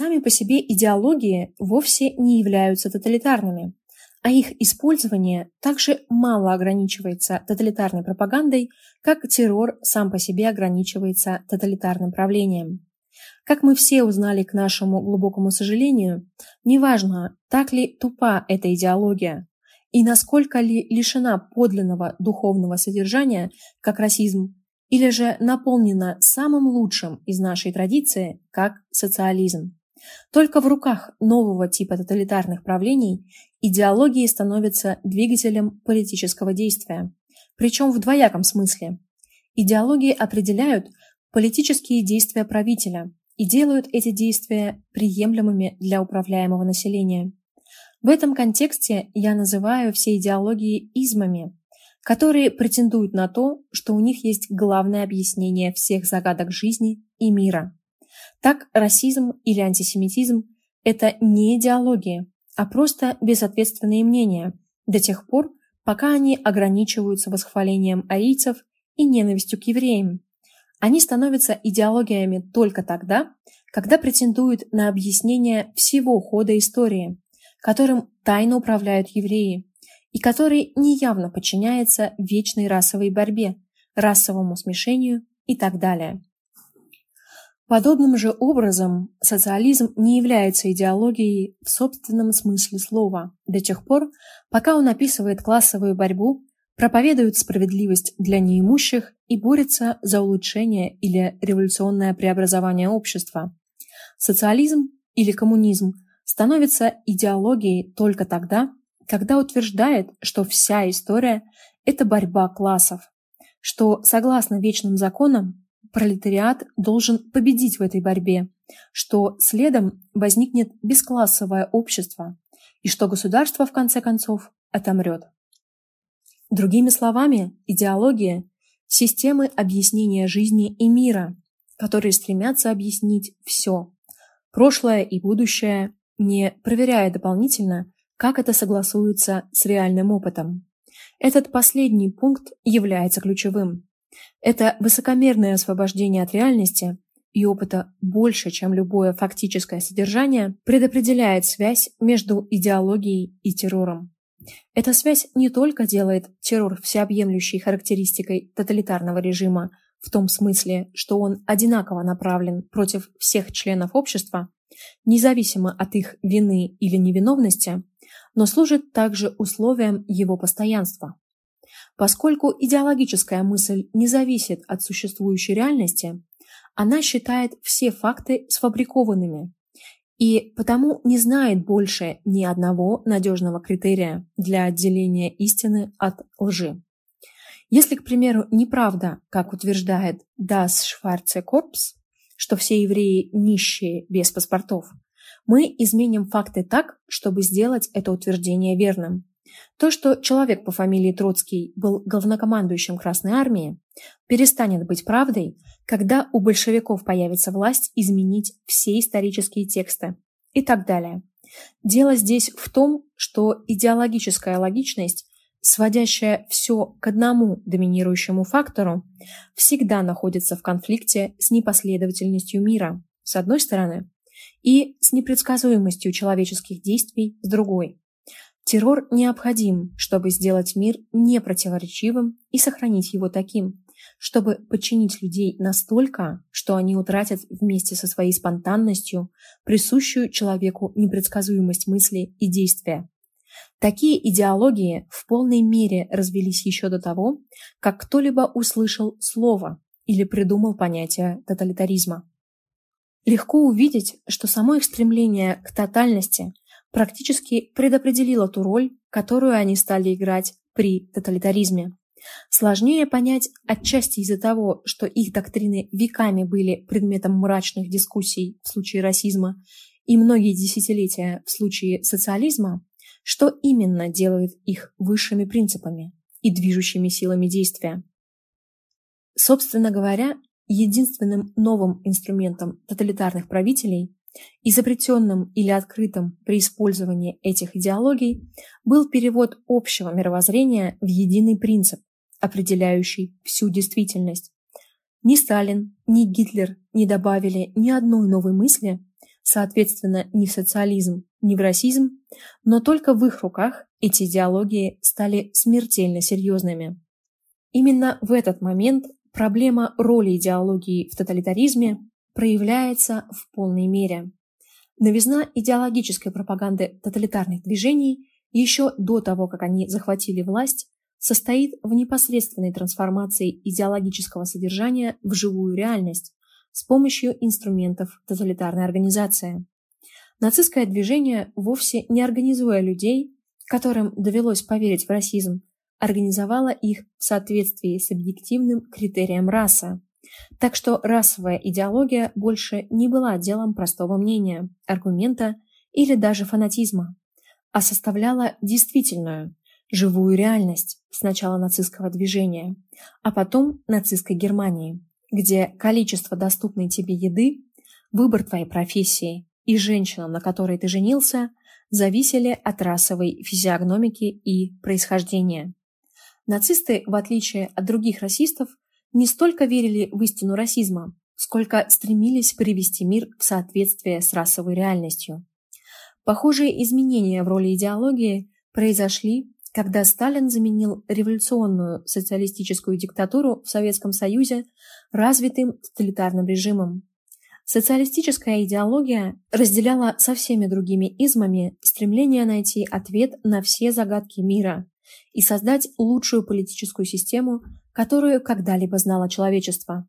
Сами по себе идеологии вовсе не являются тоталитарными, а их использование также мало ограничивается тоталитарной пропагандой, как террор сам по себе ограничивается тоталитарным правлением. Как мы все узнали к нашему глубокому сожалению, неважно, так ли тупа эта идеология и насколько ли лишена подлинного духовного содержания, как расизм, или же наполнена самым лучшим из нашей традиции, как социализм. Только в руках нового типа тоталитарных правлений идеологии становятся двигателем политического действия, причем в двояком смысле. Идеологии определяют политические действия правителя и делают эти действия приемлемыми для управляемого населения. В этом контексте я называю все идеологии измами, которые претендуют на то, что у них есть главное объяснение всех загадок жизни и мира. Так, расизм или антисемитизм – это не идеологии, а просто безответственные мнения до тех пор, пока они ограничиваются восхвалением арийцев и ненавистью к евреям. Они становятся идеологиями только тогда, когда претендуют на объяснение всего хода истории, которым тайно управляют евреи, и который неявно подчиняется вечной расовой борьбе, расовому смешению и так далее. Подобным же образом социализм не является идеологией в собственном смысле слова до тех пор, пока он описывает классовую борьбу, проповедует справедливость для неимущих и борется за улучшение или революционное преобразование общества. Социализм или коммунизм становится идеологией только тогда, когда утверждает, что вся история – это борьба классов, что, согласно вечным законам, пролетариат должен победить в этой борьбе, что следом возникнет бесклассовое общество и что государство, в конце концов, отомрет. Другими словами, идеология – системы объяснения жизни и мира, которые стремятся объяснить все – прошлое и будущее, не проверяя дополнительно, как это согласуется с реальным опытом. Этот последний пункт является ключевым. Это высокомерное освобождение от реальности и опыта больше, чем любое фактическое содержание, предопределяет связь между идеологией и террором. Эта связь не только делает террор всеобъемлющей характеристикой тоталитарного режима в том смысле, что он одинаково направлен против всех членов общества, независимо от их вины или невиновности, но служит также условием его постоянства. Поскольку идеологическая мысль не зависит от существующей реальности, она считает все факты сфабрикованными и потому не знает больше ни одного надежного критерия для отделения истины от лжи. Если, к примеру, неправда, как утверждает Das Schwarze Korps, что все евреи нищие без паспортов, мы изменим факты так, чтобы сделать это утверждение верным. То, что человек по фамилии Троцкий был главнокомандующим Красной Армии, перестанет быть правдой, когда у большевиков появится власть изменить все исторические тексты и так далее. Дело здесь в том, что идеологическая логичность, сводящая все к одному доминирующему фактору, всегда находится в конфликте с непоследовательностью мира, с одной стороны, и с непредсказуемостью человеческих действий с другой. Террор необходим, чтобы сделать мир непротиворечивым и сохранить его таким, чтобы подчинить людей настолько, что они утратят вместе со своей спонтанностью присущую человеку непредсказуемость мысли и действия. Такие идеологии в полной мере развелись еще до того, как кто-либо услышал слово или придумал понятие тоталитаризма. Легко увидеть, что само их стремление к тотальности практически предопределило ту роль, которую они стали играть при тоталитаризме. Сложнее понять отчасти из-за того, что их доктрины веками были предметом мрачных дискуссий в случае расизма и многие десятилетия в случае социализма, что именно делает их высшими принципами и движущими силами действия. Собственно говоря, единственным новым инструментом тоталитарных правителей, изобретенным или открытым при использовании этих идеологий, был перевод общего мировоззрения в единый принцип, определяющий всю действительность. Ни Сталин, ни Гитлер не добавили ни одной новой мысли, соответственно, ни в социализм, ни в расизм, но только в их руках эти идеологии стали смертельно серьезными. Именно в этот момент проблема роли идеологии в тоталитаризме проявляется в полной мере. Новизна идеологической пропаганды тоталитарных движений еще до того, как они захватили власть, состоит в непосредственной трансформации идеологического содержания в живую реальность с помощью инструментов тоталитарной организации. Нацистское движение, вовсе не организуя людей, которым довелось поверить в расизм, организовало их в соответствии с объективным критерием раса. Так что расовая идеология больше не была делом простого мнения, аргумента или даже фанатизма, а составляла действительную, живую реальность сначала нацистского движения, а потом нацистской Германии, где количество доступной тебе еды, выбор твоей профессии и женщинам, на которой ты женился, зависели от расовой физиогномики и происхождения. Нацисты, в отличие от других расистов, не столько верили в истину расизма, сколько стремились привести мир в соответствие с расовой реальностью. Похожие изменения в роли идеологии произошли, когда Сталин заменил революционную социалистическую диктатуру в Советском Союзе развитым тоталитарным режимом. Социалистическая идеология разделяла со всеми другими измами стремление найти ответ на все загадки мира и создать лучшую политическую систему, которую когда-либо знало человечество.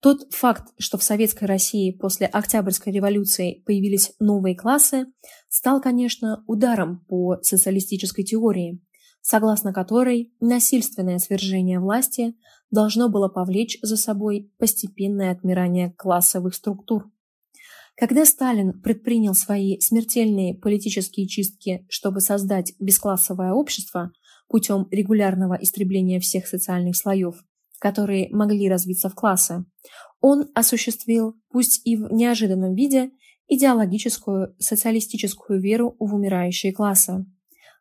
Тот факт, что в Советской России после Октябрьской революции появились новые классы, стал, конечно, ударом по социалистической теории, согласно которой насильственное свержение власти должно было повлечь за собой постепенное отмирание классовых структур. Когда Сталин предпринял свои смертельные политические чистки, чтобы создать бесклассовое общество путем регулярного истребления всех социальных слоев, которые могли развиться в классы, он осуществил, пусть и в неожиданном виде, идеологическую социалистическую веру в умирающие классы.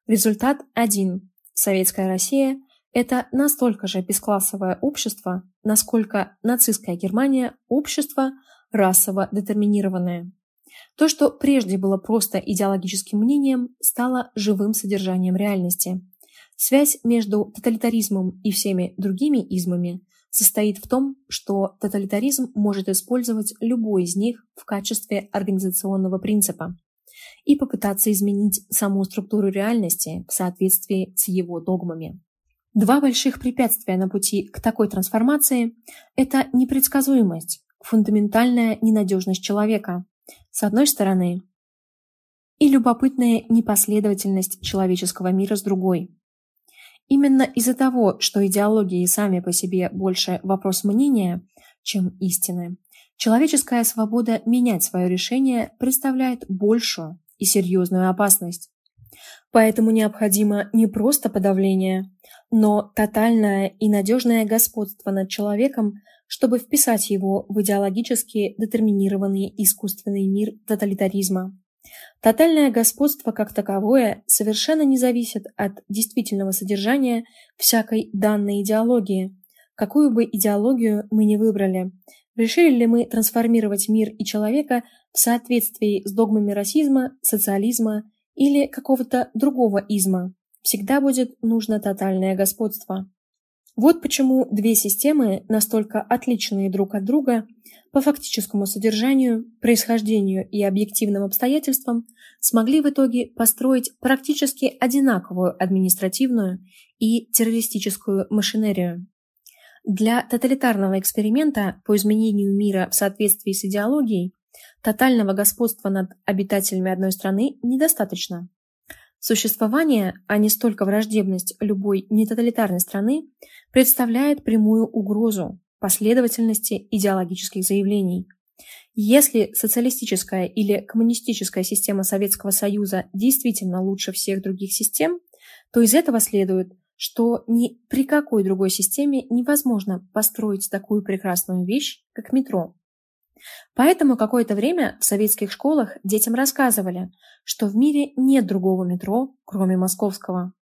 Результат один Советская Россия – это настолько же бесклассовое общество, насколько нацистская Германия – общество расово детерминированное. То, что прежде было просто идеологическим мнением, стало живым содержанием реальности. Связь между тоталитаризмом и всеми другими измами состоит в том, что тоталитаризм может использовать любой из них в качестве организационного принципа и попытаться изменить саму структуру реальности в соответствии с его догмами. Два больших препятствия на пути к такой трансформации – это непредсказуемость, фундаментальная ненадежность человека, с одной стороны, и любопытная непоследовательность человеческого мира с другой. Именно из-за того, что идеологии сами по себе больше вопрос мнения, чем истины, человеческая свобода менять свое решение представляет большую, и серьезную опасность. Поэтому необходимо не просто подавление, но тотальное и надежное господство над человеком, чтобы вписать его в идеологически детерминированный искусственный мир тоталитаризма. Тотальное господство как таковое совершенно не зависит от действительного содержания всякой данной идеологии, какую бы идеологию мы ни выбрали. Решили ли мы трансформировать мир и человека в соответствии с догмами расизма, социализма или какого-то другого изма, всегда будет нужно тотальное господство. Вот почему две системы, настолько отличные друг от друга по фактическому содержанию, происхождению и объективным обстоятельствам, смогли в итоге построить практически одинаковую административную и террористическую машинерию. Для тоталитарного эксперимента по изменению мира в соответствии с идеологией Тотального господства над обитателями одной страны недостаточно. Существование, а не столько враждебность любой нетоталитарной страны, представляет прямую угрозу последовательности идеологических заявлений. Если социалистическая или коммунистическая система Советского Союза действительно лучше всех других систем, то из этого следует, что ни при какой другой системе невозможно построить такую прекрасную вещь, как метро. Поэтому какое-то время в советских школах детям рассказывали, что в мире нет другого метро, кроме московского.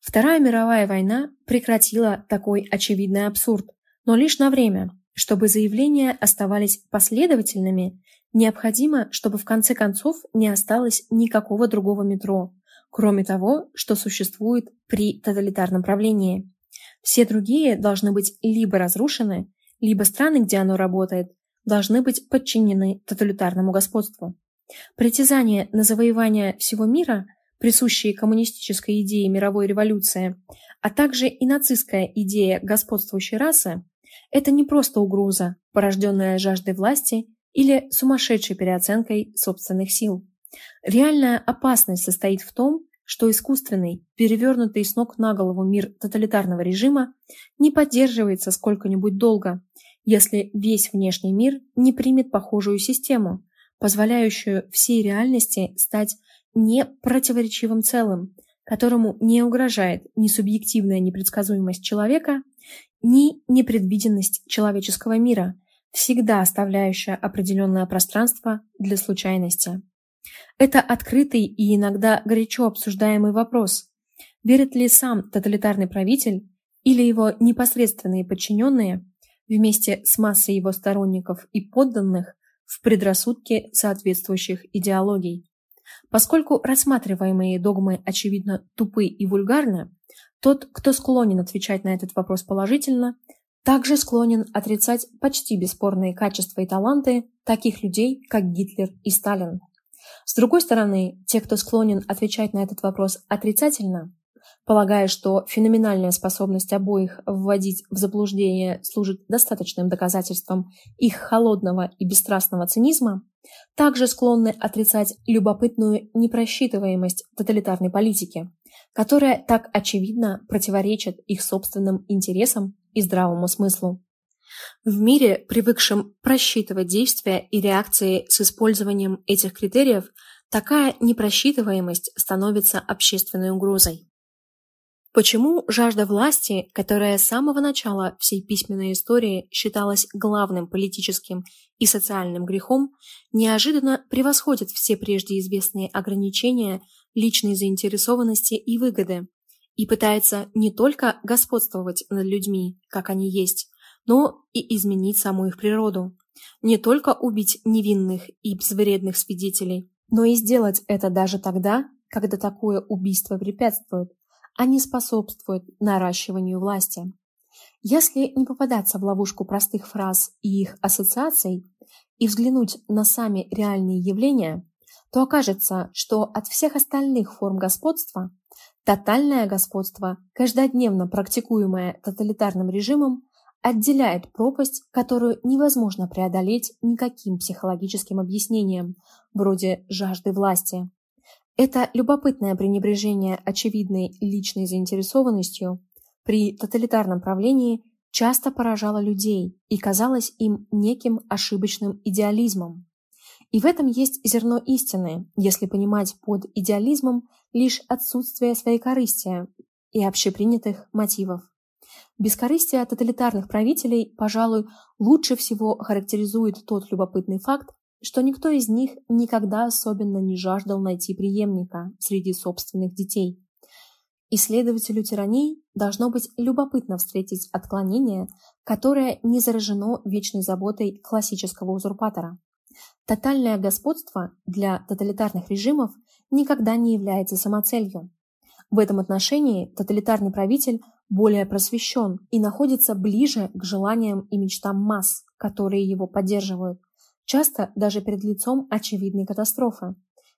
Вторая мировая война прекратила такой очевидный абсурд, но лишь на время, чтобы заявления оставались последовательными Необходимо, чтобы в конце концов не осталось никакого другого метро, кроме того, что существует при тоталитарном правлении. Все другие должны быть либо разрушены, либо страны, где оно работает, должны быть подчинены тоталитарному господству. Притязание на завоевание всего мира, присущие коммунистической идее мировой революции, а также и нацистская идея господствующей расы, это не просто угроза, порожденная жаждой власти или сумасшедшей переоценкой собственных сил. Реальная опасность состоит в том, что искусственный, перевернутый с ног на голову мир тоталитарного режима не поддерживается сколько-нибудь долго, если весь внешний мир не примет похожую систему, позволяющую всей реальности стать не противоречивым целым, которому не угрожает ни субъективная непредсказуемость человека, ни непредвиденность человеческого мира, всегда оставляющая определенное пространство для случайности. Это открытый и иногда горячо обсуждаемый вопрос. Верит ли сам тоталитарный правитель или его непосредственные подчиненные вместе с массой его сторонников и подданных в предрассудке соответствующих идеологий? Поскольку рассматриваемые догмы очевидно тупы и вульгарны, тот, кто склонен отвечать на этот вопрос положительно, также склонен отрицать почти бесспорные качества и таланты таких людей, как Гитлер и Сталин. С другой стороны, те, кто склонен отвечать на этот вопрос отрицательно, полагая, что феноменальная способность обоих вводить в заблуждение служит достаточным доказательством их холодного и бесстрастного цинизма, также склонны отрицать любопытную непросчитываемость тоталитарной политики, которая так очевидно противоречит их собственным интересам и здравому смыслу. В мире, привыкшем просчитывать действия и реакции с использованием этих критериев, такая непросчитываемость становится общественной угрозой. Почему жажда власти, которая с самого начала всей письменной истории считалась главным политическим и социальным грехом, неожиданно превосходит все прежде известные ограничения личной заинтересованности и выгоды и пытается не только господствовать над людьми, как они есть, но и изменить саму их природу. Не только убить невинных и безвредных свидетелей, но и сделать это даже тогда, когда такое убийство препятствует, а не способствует наращиванию власти. Если не попадаться в ловушку простых фраз и их ассоциаций и взглянуть на сами реальные явления, то окажется, что от всех остальных форм господства тотальное господство, каждодневно практикуемое тоталитарным режимом, отделяет пропасть, которую невозможно преодолеть никаким психологическим объяснением, вроде жажды власти. Это любопытное пренебрежение очевидной личной заинтересованностью при тоталитарном правлении часто поражало людей и казалось им неким ошибочным идеализмом. И в этом есть зерно истины, если понимать под идеализмом лишь отсутствие своей корысти и общепринятых мотивов. Бескорыстие тоталитарных правителей, пожалуй, лучше всего характеризует тот любопытный факт, что никто из них никогда особенно не жаждал найти преемника среди собственных детей. Исследователю тирании должно быть любопытно встретить отклонение, которое не заражено вечной заботой классического узурпатора. Тотальное господство для тоталитарных режимов никогда не является самоцелью. В этом отношении тоталитарный правитель более просвещен и находится ближе к желаниям и мечтам масс, которые его поддерживают, часто даже перед лицом очевидной катастрофы,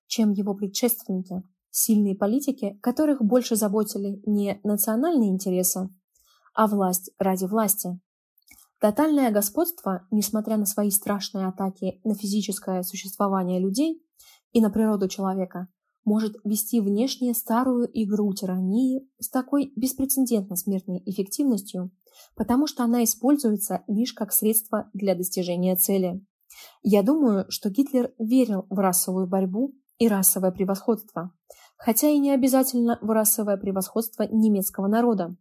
чем его предшественники, сильные политики, которых больше заботили не национальные интересы, а власть ради власти. Тотальное господство, несмотря на свои страшные атаки на физическое существование людей и на природу человека, может вести внешне старую игру тирании с такой беспрецедентно смертной эффективностью, потому что она используется лишь как средство для достижения цели. Я думаю, что Гитлер верил в расовую борьбу и расовое превосходство, хотя и не обязательно в расовое превосходство немецкого народа.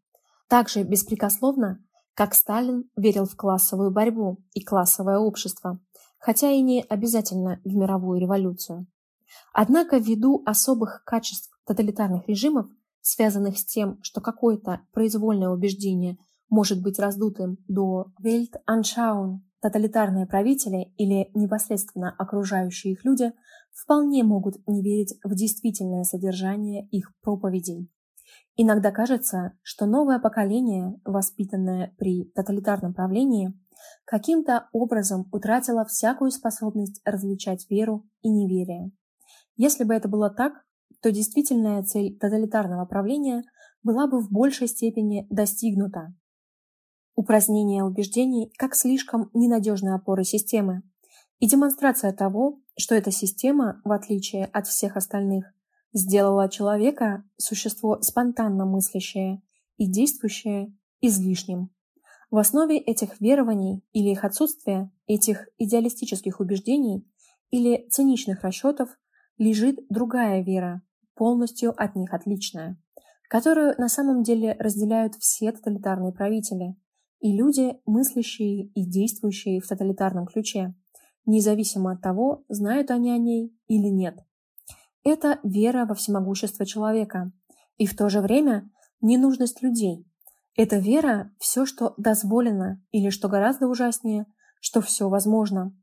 Также беспрекословно, как Сталин верил в классовую борьбу и классовое общество, хотя и не обязательно в мировую революцию. Однако ввиду особых качеств тоталитарных режимов, связанных с тем, что какое-то произвольное убеждение может быть раздутым до Weltanschauung тоталитарные правители или непосредственно окружающие их люди вполне могут не верить в действительное содержание их проповедей. Иногда кажется, что новое поколение, воспитанное при тоталитарном правлении, каким-то образом утратило всякую способность различать веру и неверие. Если бы это было так, то действительная цель тоталитарного правления была бы в большей степени достигнута. Упразднение убеждений как слишком ненадежной опоры системы и демонстрация того, что эта система, в отличие от всех остальных, сделала человека существо спонтанно мыслящее и действующее излишним. В основе этих верований или их отсутствия, этих идеалистических убеждений или циничных расчетов лежит другая вера, полностью от них отличная, которую на самом деле разделяют все тоталитарные правители и люди, мыслящие и действующие в тоталитарном ключе, независимо от того, знают они о ней или нет. Это вера во всемогущество человека и в то же время ненужность людей. Это вера – все, что дозволено, или, что гораздо ужаснее, что все возможно.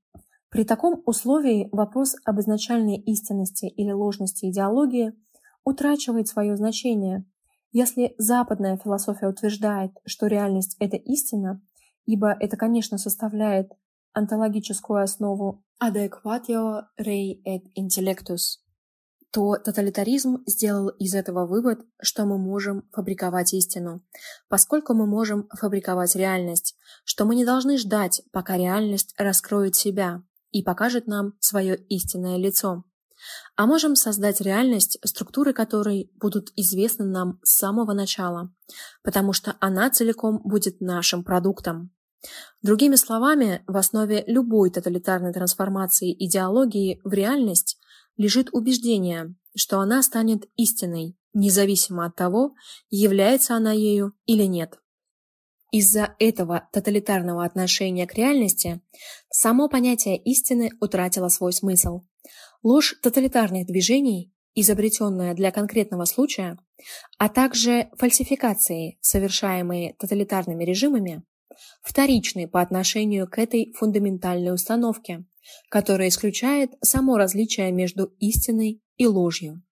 При таком условии вопрос об изначальной истинности или ложности идеологии утрачивает свое значение. Если западная философия утверждает, что реальность – это истина, ибо это, конечно, составляет онтологическую основу adequatio rei et intellectus, то тоталитаризм сделал из этого вывод, что мы можем фабриковать истину, поскольку мы можем фабриковать реальность, что мы не должны ждать, пока реальность раскроет себя и покажет нам свое истинное лицо, а можем создать реальность, структуры которой будут известны нам с самого начала, потому что она целиком будет нашим продуктом. Другими словами, в основе любой тоталитарной трансформации идеологии в реальность лежит убеждение, что она станет истиной, независимо от того, является она ею или нет. Из-за этого тоталитарного отношения к реальности само понятие истины утратило свой смысл. Ложь тоталитарных движений, изобретенная для конкретного случая, а также фальсификации, совершаемые тоталитарными режимами, вторичны по отношению к этой фундаментальной установке, которая исключает само различие между истиной и ложью.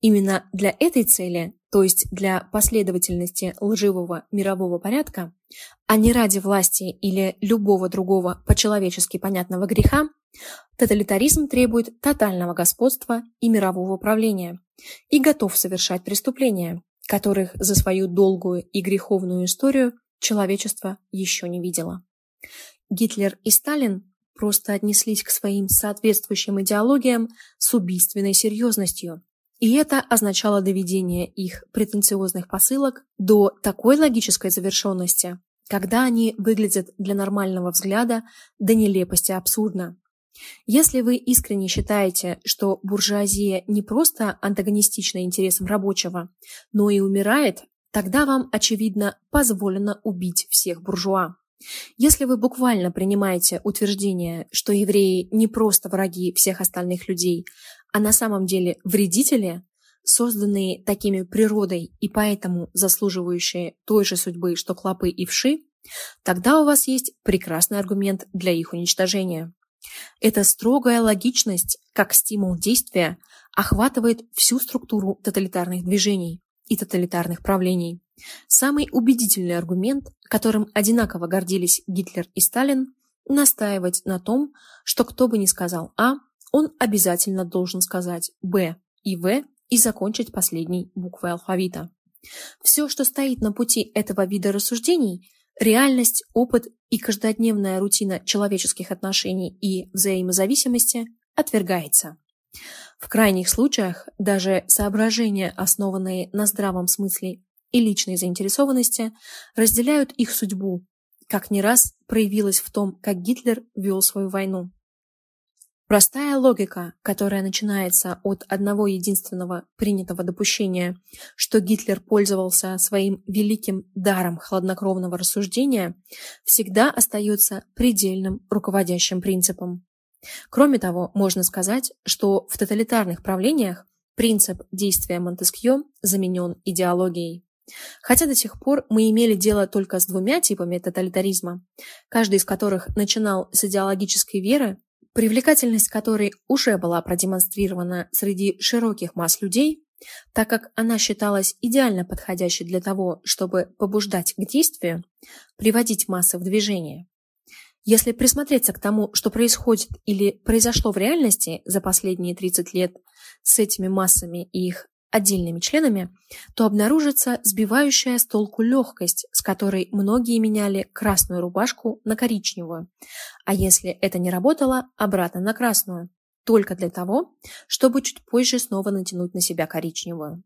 Именно для этой цели, то есть для последовательности лживого мирового порядка, а не ради власти или любого другого по-человечески понятного греха, тоталитаризм требует тотального господства и мирового правления и готов совершать преступления, которых за свою долгую и греховную историю человечество еще не видело. Гитлер и Сталин просто отнеслись к своим соответствующим идеологиям с убийственной серьезностью. И это означало доведение их претенциозных посылок до такой логической завершенности, когда они выглядят для нормального взгляда до нелепости абсурдно. Если вы искренне считаете, что буржуазия не просто антагонистична интересам рабочего, но и умирает, тогда вам, очевидно, позволено убить всех буржуа. Если вы буквально принимаете утверждение, что евреи не просто враги всех остальных людей, а на самом деле вредители, созданные такими природой и поэтому заслуживающие той же судьбы, что клопы и вши, тогда у вас есть прекрасный аргумент для их уничтожения. Эта строгая логичность, как стимул действия, охватывает всю структуру тоталитарных движений и тоталитарных правлений. Самый убедительный аргумент, которым одинаково гордились Гитлер и Сталин, настаивать на том, что кто бы ни сказал А, он обязательно должен сказать Б и В и закончить последней буквой алфавита. Все, что стоит на пути этого вида рассуждений, реальность, опыт и каждодневная рутина человеческих отношений и взаимозависимости отвергается. В крайних случаях даже соображения, основанные на здравом смысле и личной заинтересованности, разделяют их судьбу, как не раз проявилось в том, как Гитлер вел свою войну. Простая логика, которая начинается от одного единственного принятого допущения, что Гитлер пользовался своим великим даром хладнокровного рассуждения, всегда остается предельным руководящим принципом. Кроме того, можно сказать, что в тоталитарных правлениях принцип действия Монтескьё заменен идеологией. Хотя до сих пор мы имели дело только с двумя типами тоталитаризма, каждый из которых начинал с идеологической веры, привлекательность которой уже была продемонстрирована среди широких масс людей, так как она считалась идеально подходящей для того, чтобы побуждать к действию, приводить массы в движение. Если присмотреться к тому, что происходит или произошло в реальности за последние 30 лет с этими массами и их отдельными членами, то обнаружится сбивающая с толку легкость, с которой многие меняли красную рубашку на коричневую, а если это не работало, обратно на красную, только для того, чтобы чуть позже снова натянуть на себя коричневую.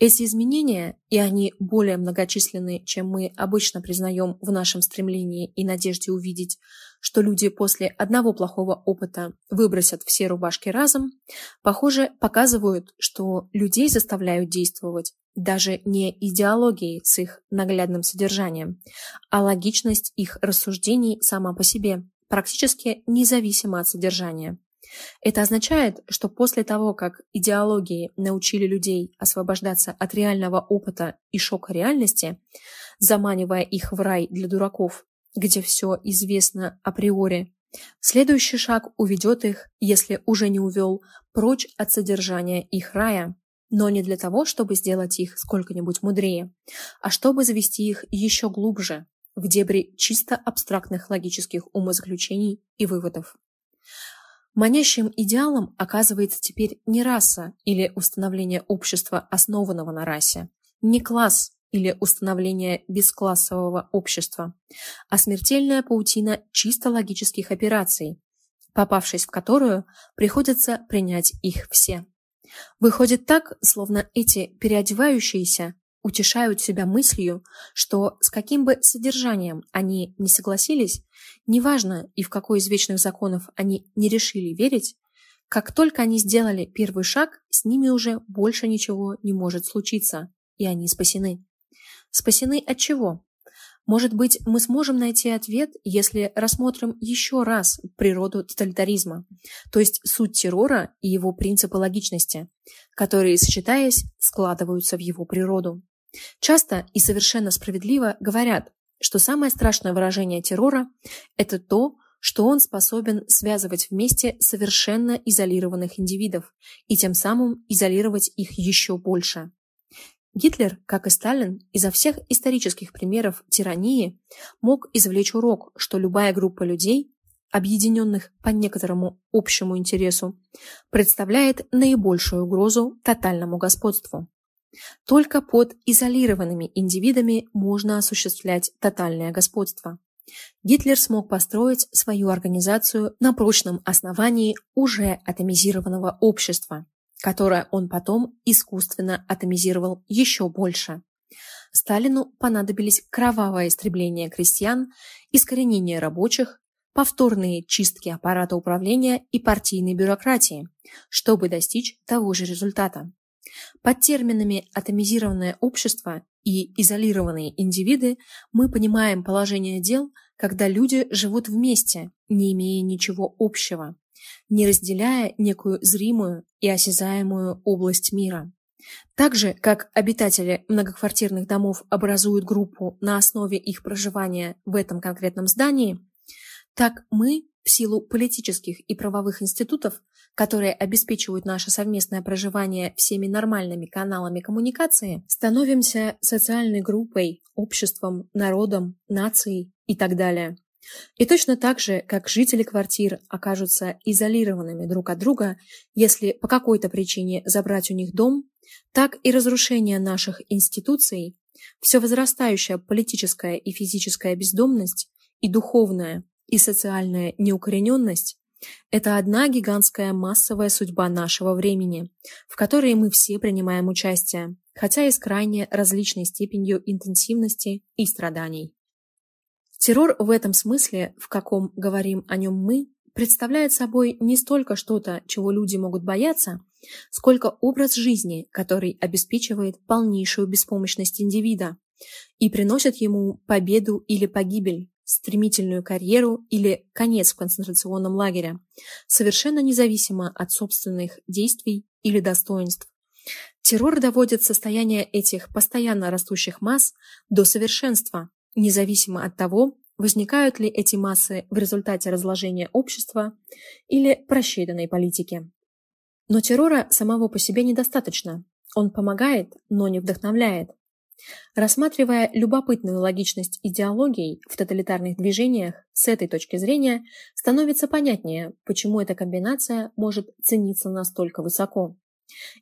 Эти изменения, и они более многочисленны, чем мы обычно признаем в нашем стремлении и надежде увидеть, что люди после одного плохого опыта выбросят все рубашки разом, похоже, показывают, что людей заставляют действовать даже не идеологией с их наглядным содержанием, а логичность их рассуждений сама по себе, практически независимо от содержания. Это означает, что после того, как идеологии научили людей освобождаться от реального опыта и шока реальности, заманивая их в рай для дураков, где все известно априори, следующий шаг уведет их, если уже не увел, прочь от содержания их рая, но не для того, чтобы сделать их сколько-нибудь мудрее, а чтобы завести их еще глубже, в дебри чисто абстрактных логических умозаключений и выводов. Манящим идеалом оказывается теперь не раса или установление общества, основанного на расе, не класс или установление бесклассового общества, а смертельная паутина чисто логических операций, попавшись в которую приходится принять их все. Выходит так, словно эти переодевающиеся утешают себя мыслью, что с каким бы содержанием они не согласились, неважно и в какой из вечных законов они не решили верить, как только они сделали первый шаг, с ними уже больше ничего не может случиться, и они спасены. Спасены от чего? Может быть, мы сможем найти ответ, если рассмотрим еще раз природу тоталитаризма, то есть суть террора и его принципы логичности, которые, сочетаясь, складываются в его природу. Часто и совершенно справедливо говорят, что самое страшное выражение террора – это то, что он способен связывать вместе совершенно изолированных индивидов и тем самым изолировать их еще больше. Гитлер, как и Сталин, изо всех исторических примеров тирании мог извлечь урок, что любая группа людей, объединенных по некоторому общему интересу, представляет наибольшую угрозу тотальному господству. Только под изолированными индивидами можно осуществлять тотальное господство. Гитлер смог построить свою организацию на прочном основании уже атомизированного общества, которое он потом искусственно атомизировал еще больше. Сталину понадобились кровавое истребление крестьян, искоренение рабочих, повторные чистки аппарата управления и партийной бюрократии, чтобы достичь того же результата. Под терминами «атомизированное общество» и «изолированные индивиды» мы понимаем положение дел, когда люди живут вместе, не имея ничего общего, не разделяя некую зримую и осязаемую область мира. Так же, как обитатели многоквартирных домов образуют группу на основе их проживания в этом конкретном здании, так мы в силу политических и правовых институтов, которые обеспечивают наше совместное проживание всеми нормальными каналами коммуникации, становимся социальной группой, обществом, народом, нацией и так далее. И точно так же, как жители квартир окажутся изолированными друг от друга, если по какой-то причине забрать у них дом, так и разрушение наших институций, все возрастающая политическая и физическая бездомность и духовная и социальная неукорененность – это одна гигантская массовая судьба нашего времени, в которой мы все принимаем участие, хотя и с крайне различной степенью интенсивности и страданий. Террор в этом смысле, в каком говорим о нем мы, представляет собой не столько что-то, чего люди могут бояться, сколько образ жизни, который обеспечивает полнейшую беспомощность индивида и приносит ему победу или погибель, стремительную карьеру или конец в концентрационном лагере, совершенно независимо от собственных действий или достоинств, Террор доводит состояние этих постоянно растущих масс до совершенства, независимо от того, возникают ли эти массы в результате разложения общества или просчитанной политики. Но террора самого по себе недостаточно. Он помогает, но не вдохновляет. Рассматривая любопытную логичность идеологий в тоталитарных движениях, с этой точки зрения становится понятнее, почему эта комбинация может цениться настолько высоко.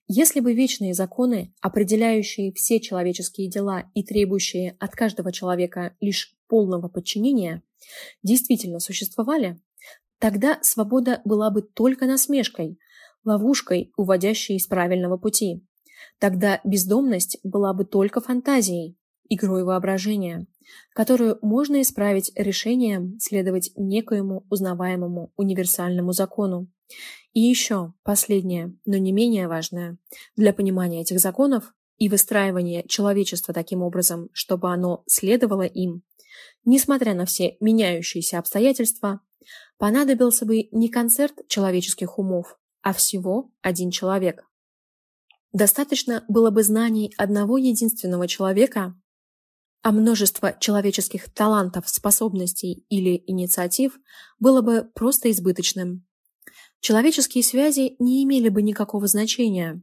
Если бы вечные законы, определяющие все человеческие дела и требующие от каждого человека лишь полного подчинения, действительно существовали, тогда свобода была бы только насмешкой, ловушкой, уводящей из правильного пути. Тогда бездомность была бы только фантазией, игрой воображения, которую можно исправить решением следовать некоему узнаваемому универсальному закону. И еще последнее, но не менее важное, для понимания этих законов и выстраивания человечества таким образом, чтобы оно следовало им, несмотря на все меняющиеся обстоятельства, понадобился бы не концерт человеческих умов, а всего один человек. Достаточно было бы знаний одного единственного человека, а множество человеческих талантов, способностей или инициатив было бы просто избыточным. Человеческие связи не имели бы никакого значения.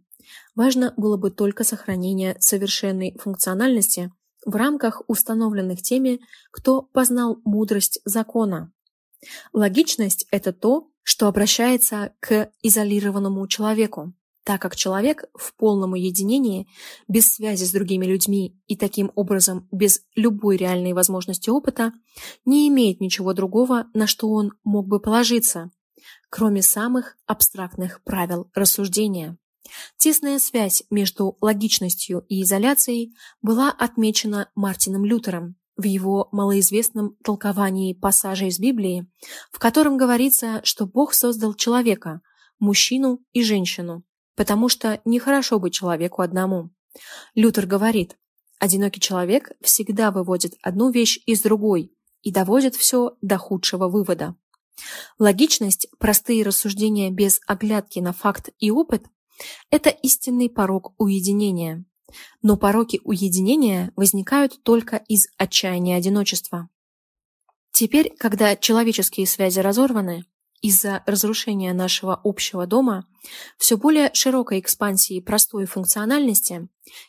Важно было бы только сохранение совершенной функциональности в рамках установленных теми, кто познал мудрость закона. Логичность – это то, что обращается к изолированному человеку так как человек в полном уединении, без связи с другими людьми и таким образом без любой реальной возможности опыта, не имеет ничего другого, на что он мог бы положиться, кроме самых абстрактных правил рассуждения. Тесная связь между логичностью и изоляцией была отмечена Мартином Лютером в его малоизвестном толковании пассажа из Библии, в котором говорится, что Бог создал человека, мужчину и женщину, потому что нехорошо быть человеку одному. Лютер говорит, одинокий человек всегда выводит одну вещь из другой и доводит все до худшего вывода. Логичность, простые рассуждения без оглядки на факт и опыт – это истинный порог уединения. Но пороки уединения возникают только из отчаяния одиночества. Теперь, когда человеческие связи разорваны, из-за разрушения нашего общего дома, все более широкой экспансии простой функциональности,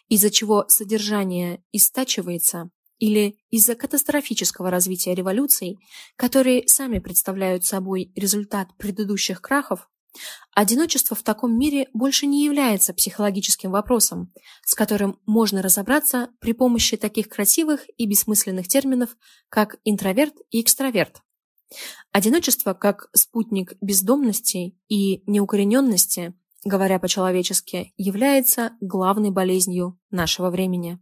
из-за чего содержание истачивается, или из-за катастрофического развития революций, которые сами представляют собой результат предыдущих крахов, одиночество в таком мире больше не является психологическим вопросом, с которым можно разобраться при помощи таких красивых и бессмысленных терминов, как интроверт и экстраверт. Одиночество как спутник бездомности и неукорененности, говоря по-человечески, является главной болезнью нашего времени.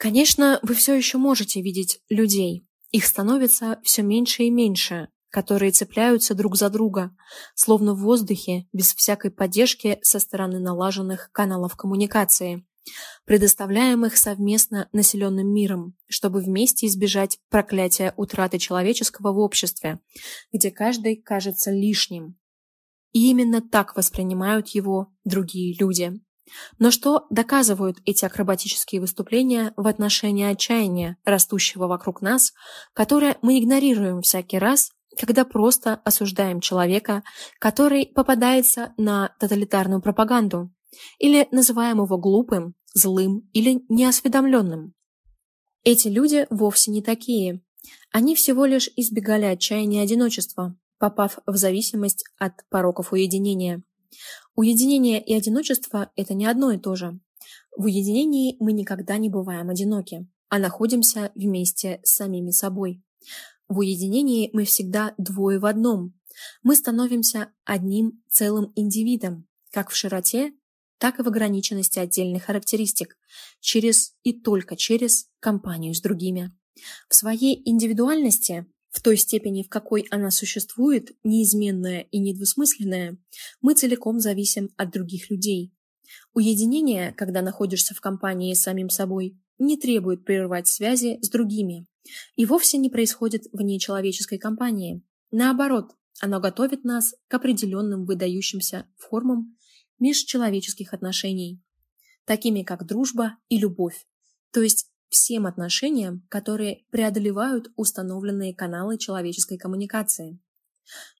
Конечно, вы все еще можете видеть людей. Их становится все меньше и меньше, которые цепляются друг за друга, словно в воздухе, без всякой поддержки со стороны налаженных каналов коммуникации предоставляемых совместно населенным миром, чтобы вместе избежать проклятия утраты человеческого в обществе, где каждый кажется лишним. И именно так воспринимают его другие люди. Но что доказывают эти акробатические выступления в отношении отчаяния, растущего вокруг нас, которое мы игнорируем всякий раз, когда просто осуждаем человека, который попадается на тоталитарную пропаганду, или называем его глупым, злым или неосведомленным. Эти люди вовсе не такие. Они всего лишь избегали отчаяния одиночества, попав в зависимость от пороков уединения. Уединение и одиночество – это не одно и то же. В уединении мы никогда не бываем одиноки, а находимся вместе с самими собой. В уединении мы всегда двое в одном. Мы становимся одним целым индивидом, как в широте, так и в ограниченности отдельных характеристик, через и только через компанию с другими. В своей индивидуальности, в той степени, в какой она существует, неизменная и недвусмысленная, мы целиком зависим от других людей. Уединение, когда находишься в компании с самим собой, не требует прерывать связи с другими и вовсе не происходит вне человеческой компании. Наоборот, оно готовит нас к определенным выдающимся формам межчеловеческих отношений. такими как дружба и любовь, то есть всем отношениям, которые преодолевают установленные каналы человеческой коммуникации.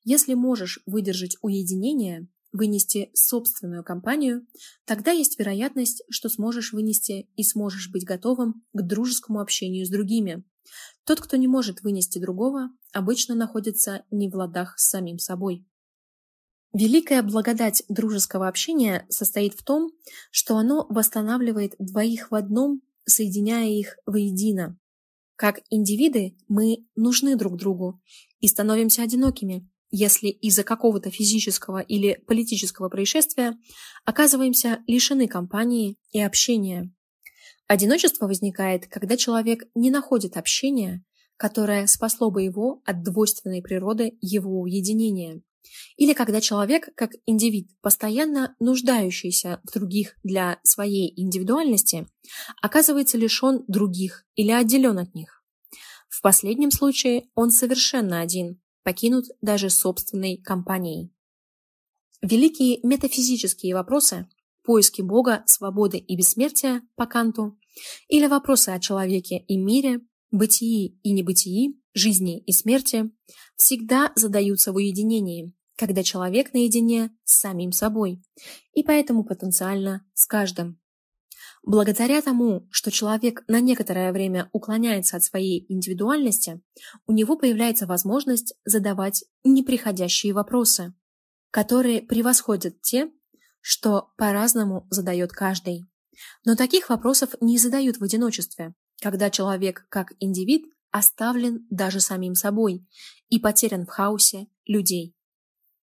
Если можешь выдержать уединение, вынести собственную компанию, тогда есть вероятность, что сможешь вынести и сможешь быть готовым к дружескому общению с другими. Тот, кто не может вынести другого, обычно находится не в ладах с самим собой. Великая благодать дружеского общения состоит в том, что оно восстанавливает двоих в одном, соединяя их воедино. Как индивиды мы нужны друг другу и становимся одинокими, если из-за какого-то физического или политического происшествия оказываемся лишены компании и общения. Одиночество возникает, когда человек не находит общения, которое спасло бы его от двойственной природы его уединения. Или когда человек, как индивид, постоянно нуждающийся в других для своей индивидуальности, оказывается лишен других или отделен от них. В последнем случае он совершенно один, покинут даже собственной компанией. Великие метафизические вопросы – поиски Бога, свободы и бессмертия по Канту, или вопросы о человеке и мире, бытии и небытии, жизни и смерти – всегда задаются в уединении, когда человек наедине с самим собой, и поэтому потенциально с каждым. Благодаря тому, что человек на некоторое время уклоняется от своей индивидуальности, у него появляется возможность задавать неприходящие вопросы, которые превосходят те, что по-разному задает каждый. Но таких вопросов не задают в одиночестве, когда человек как индивид оставлен даже самим собой и потерян в хаосе людей.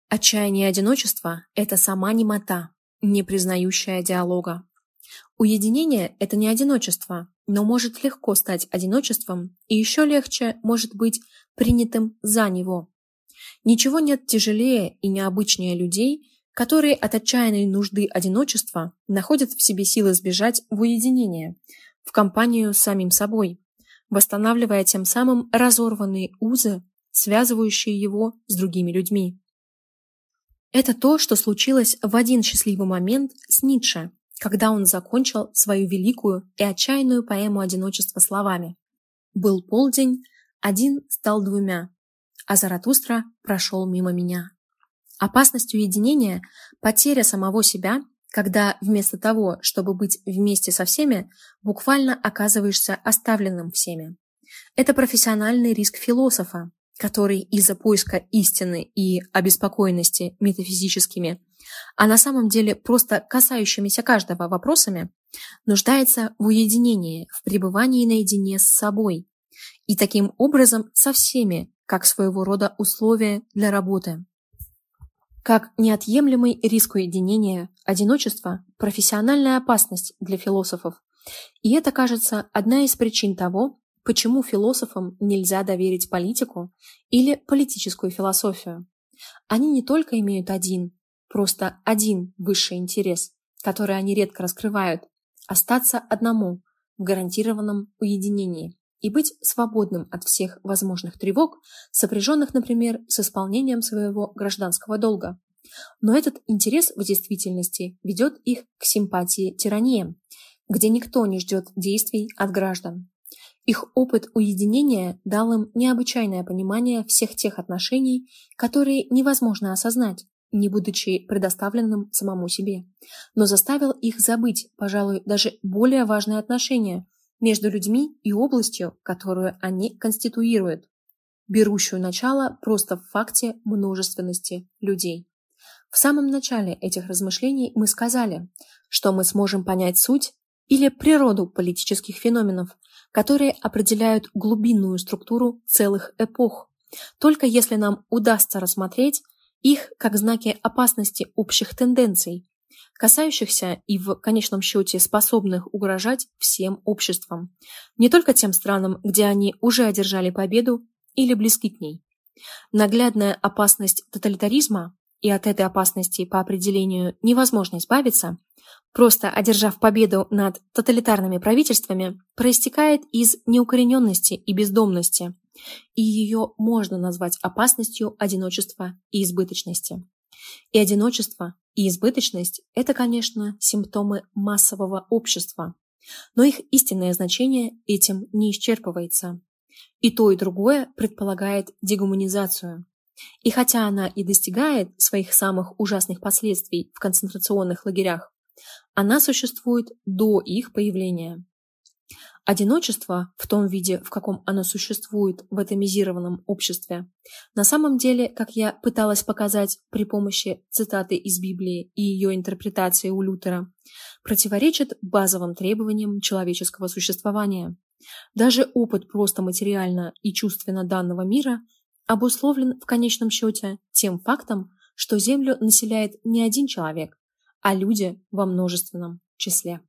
Отчаяние одиночества – это сама немота, не признающая диалога. Уединение – это не одиночество, но может легко стать одиночеством и еще легче может быть принятым за него. Ничего нет тяжелее и необычнее людей, которые от отчаянной нужды одиночества находят в себе силы сбежать в уединение, в компанию с самим собой, восстанавливая тем самым разорванные узы, связывающие его с другими людьми. Это то, что случилось в один счастливый момент с Ницше, когда он закончил свою великую и отчаянную поэму одиночества словами «Был полдень, один стал двумя, а Заратустра прошел мимо меня». Опасность уединения – потеря самого себя, когда вместо того, чтобы быть вместе со всеми, буквально оказываешься оставленным всеми. Это профессиональный риск философа, который из-за поиска истины и обеспокоенности метафизическими а на самом деле просто касающимися каждого вопросами, нуждается в уединении, в пребывании наедине с собой и таким образом со всеми, как своего рода условия для работы. Как неотъемлемый риск уединения, одиночество – профессиональная опасность для философов. И это, кажется, одна из причин того, почему философам нельзя доверить политику или политическую философию. Они не только имеют один, просто один высший интерес, который они редко раскрывают, остаться одному в гарантированном уединении и быть свободным от всех возможных тревог, сопряженных, например, с исполнением своего гражданского долга. Но этот интерес в действительности ведет их к симпатии тираниям, где никто не ждет действий от граждан. Их опыт уединения дал им необычайное понимание всех тех отношений, которые невозможно осознать, не будучи предоставленным самому себе, но заставил их забыть, пожалуй, даже более важные отношения между людьми и областью, которую они конституируют, берущую начало просто в факте множественности людей. В самом начале этих размышлений мы сказали, что мы сможем понять суть или природу политических феноменов, которые определяют глубинную структуру целых эпох, только если нам удастся рассмотреть их как знаки опасности общих тенденций, касающихся и в конечном счете способных угрожать всем обществам, не только тем странам, где они уже одержали победу или близки к ней. Наглядная опасность тоталитаризма, и от этой опасности по определению невозможно избавиться, просто одержав победу над тоталитарными правительствами, проистекает из неукорененности и бездомности, и ее можно назвать опасностью одиночества и избыточности. И одиночество, И избыточность – это, конечно, симптомы массового общества, но их истинное значение этим не исчерпывается. И то, и другое предполагает дегуманизацию. И хотя она и достигает своих самых ужасных последствий в концентрационных лагерях, она существует до их появления. Одиночество в том виде, в каком оно существует в атомизированном обществе, на самом деле, как я пыталась показать при помощи цитаты из Библии и ее интерпретации у Лютера, противоречит базовым требованиям человеческого существования. Даже опыт просто материально и чувственно данного мира обусловлен в конечном счете тем фактом, что Землю населяет не один человек, а люди во множественном числе.